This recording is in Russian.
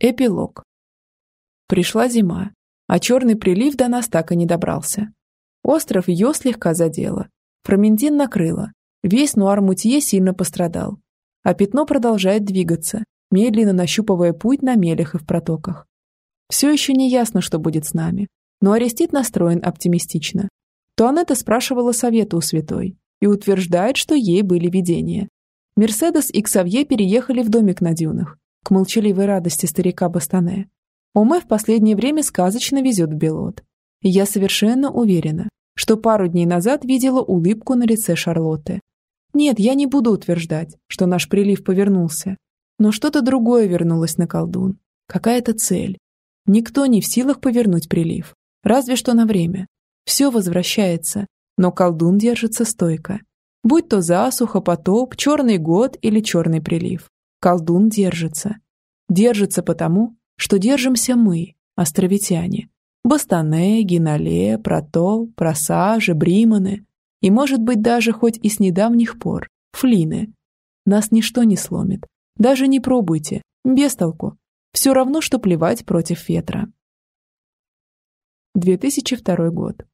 Эпилог. Пришла зима, а черный прилив до нас так и не добрался. Остров ее слегка задело. Фроментин накрыло. Весь Нуар-Мутье сильно пострадал. А пятно продолжает двигаться, медленно нащупывая путь на мелях и в протоках. Все еще не ясно, что будет с нами, но Арестит настроен оптимистично. Туанетта спрашивала совета у святой и утверждает, что ей были видения. Мерседес и Ксавье переехали в домик на дюнах, к молчаливой радости старика Бастане. Оме в последнее время сказочно везет в Белот. Я совершенно уверена, что пару дней назад видела улыбку на лице Шарлотты. Нет, я не буду утверждать, что наш прилив повернулся. Но что-то другое вернулось на колдун. Какая-то цель. Никто не в силах повернуть прилив. Разве что на время. Все возвращается, но колдун держится стойко. Будь то засуха, потоп, черный год или черный прилив. Колдун держится. Держится потому, что держимся мы, островитяне. Бастане, Гинале, Протол, Просажи, Бриманы и, может быть, даже хоть и с недавних пор, Флины. Нас ничто не сломит. Даже не пробуйте, без толку. Все равно, что плевать против ветра. 2002 год.